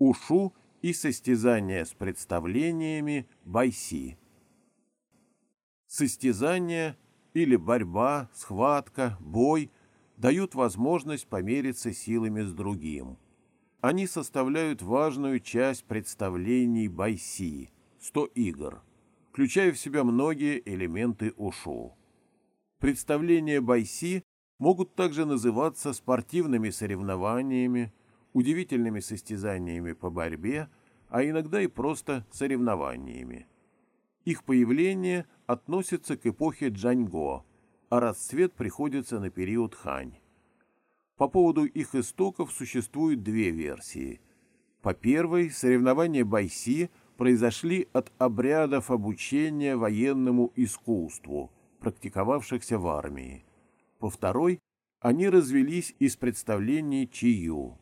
ушу и состязания с представлениями байси. Состязания или борьба, схватка, бой дают возможность помериться силами с другим. Они составляют важную часть представлений байси – 100 игр, включая в себя многие элементы ушу. Представления байси могут также называться спортивными соревнованиями, удивительными состязаниями по борьбе, а иногда и просто соревнованиями. Их появление относится к эпохе Джаньго, а расцвет приходится на период Хань. По поводу их истоков существуют две версии. По первой, соревнования Байси произошли от обрядов обучения военному искусству, практиковавшихся в армии. По второй, они развелись из представлений Чию.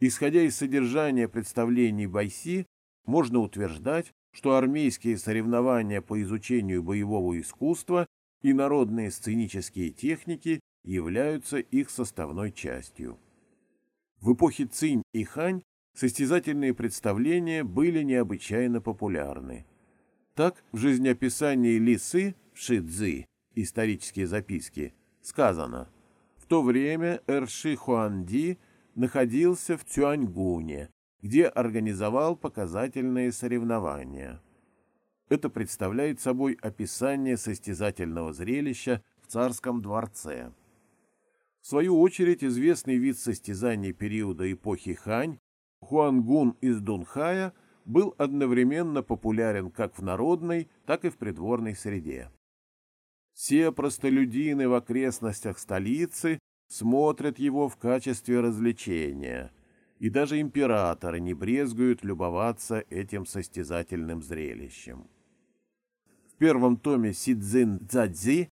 Исходя из содержания представлений Байси, можно утверждать, что армейские соревнования по изучению боевого искусства и народные сценические техники являются их составной частью. В эпохе Цинь и Хань состязательные представления были необычайно популярны. Так, в жизнеописании Лисы в Шидзи «Исторические записки» сказано «В то время Эрши Хуанди находился в Цюаньгуне, где организовал показательные соревнования. Это представляет собой описание состязательного зрелища в царском дворце. В свою очередь, известный вид состязаний периода эпохи Хань, Хуангун из Дунхая, был одновременно популярен как в народной, так и в придворной среде. Все простолюдины в окрестностях столицы смотрят его в качестве развлечения – и даже императоры не брезгуют любоваться этим состязательным зрелищем. В первом томе Сидзин Цзадзи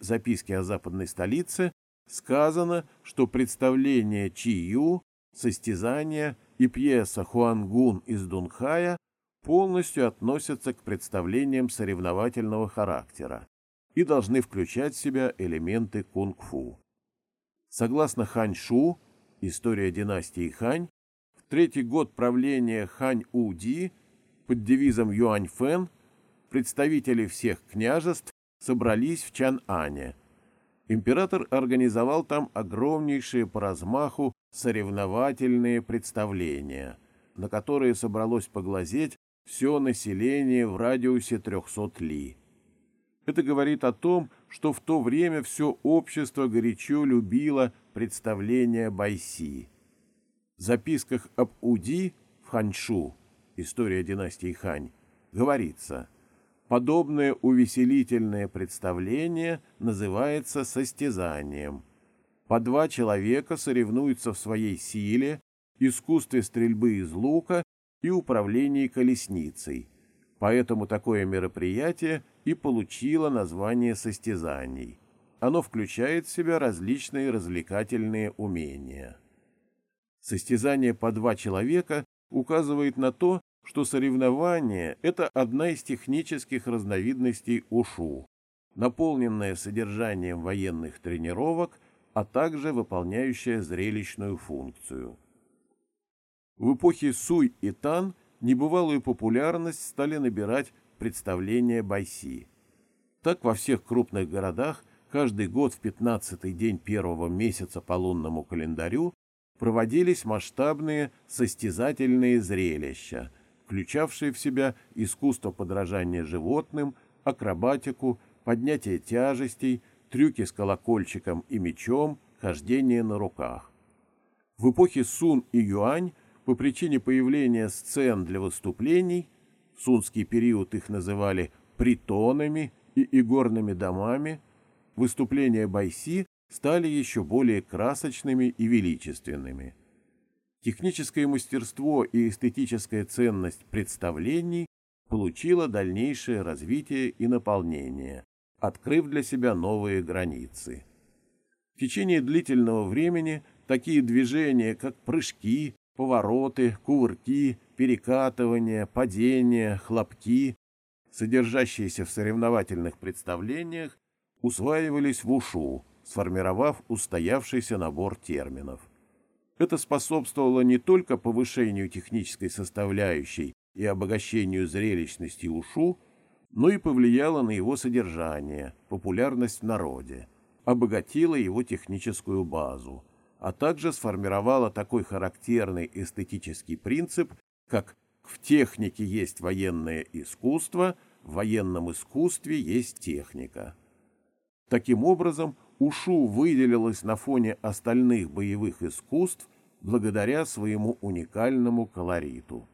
«Записки о западной столице» сказано, что представление Чию, состязания и пьеса Хуангун из Дунхая полностью относятся к представлениям соревновательного характера и должны включать в себя элементы кунг-фу. Согласно Ханьшу, История династии Хань. В третий год правления Хань-Уди под девизом Юань-Фэн представители всех княжеств собрались в Чан-Ане. Император организовал там огромнейшие по размаху соревновательные представления, на которые собралось поглазеть все население в радиусе 300 ли. Это говорит о том, что в то время все общество горячо любило представления Байси. В записках об Уди в Ханьшу, история династии Хань, говорится, подобное увеселительное представление называется состязанием. По два человека соревнуются в своей силе, искусстве стрельбы из лука и управлении колесницей. Поэтому такое мероприятие и получило название состязаний. Оно включает в себя различные развлекательные умения. Состязание по два человека указывает на то, что соревнование – это одна из технических разновидностей ушу, наполненная содержанием военных тренировок, а также выполняющая зрелищную функцию. В эпохе Суй и Тан небывалую популярность стали набирать представления Байси. Так во всех крупных городах каждый год в 15-й день первого месяца по лунному календарю проводились масштабные состязательные зрелища, включавшие в себя искусство подражания животным, акробатику, поднятие тяжестей, трюки с колокольчиком и мечом, хождение на руках. В эпохе Сун и Юань по причине появления сцен для выступлений – сунский период их называли притонами и игорными домами, выступления Байси стали еще более красочными и величественными. Техническое мастерство и эстетическая ценность представлений получило дальнейшее развитие и наполнение, открыв для себя новые границы. В течение длительного времени такие движения, как прыжки, повороты, кувырки, перекатывания, падения, хлопки, содержащиеся в соревновательных представлениях, усваивались в ушу, сформировав устоявшийся набор терминов. Это способствовало не только повышению технической составляющей и обогащению зрелищности ушу, но и повлияло на его содержание, популярность в народе, обогатило его техническую базу, а также сформировало такой характерный эстетический принцип, как «в технике есть военное искусство», в военном искусстве есть техника. Таким образом, Ушу выделилась на фоне остальных боевых искусств благодаря своему уникальному колориту.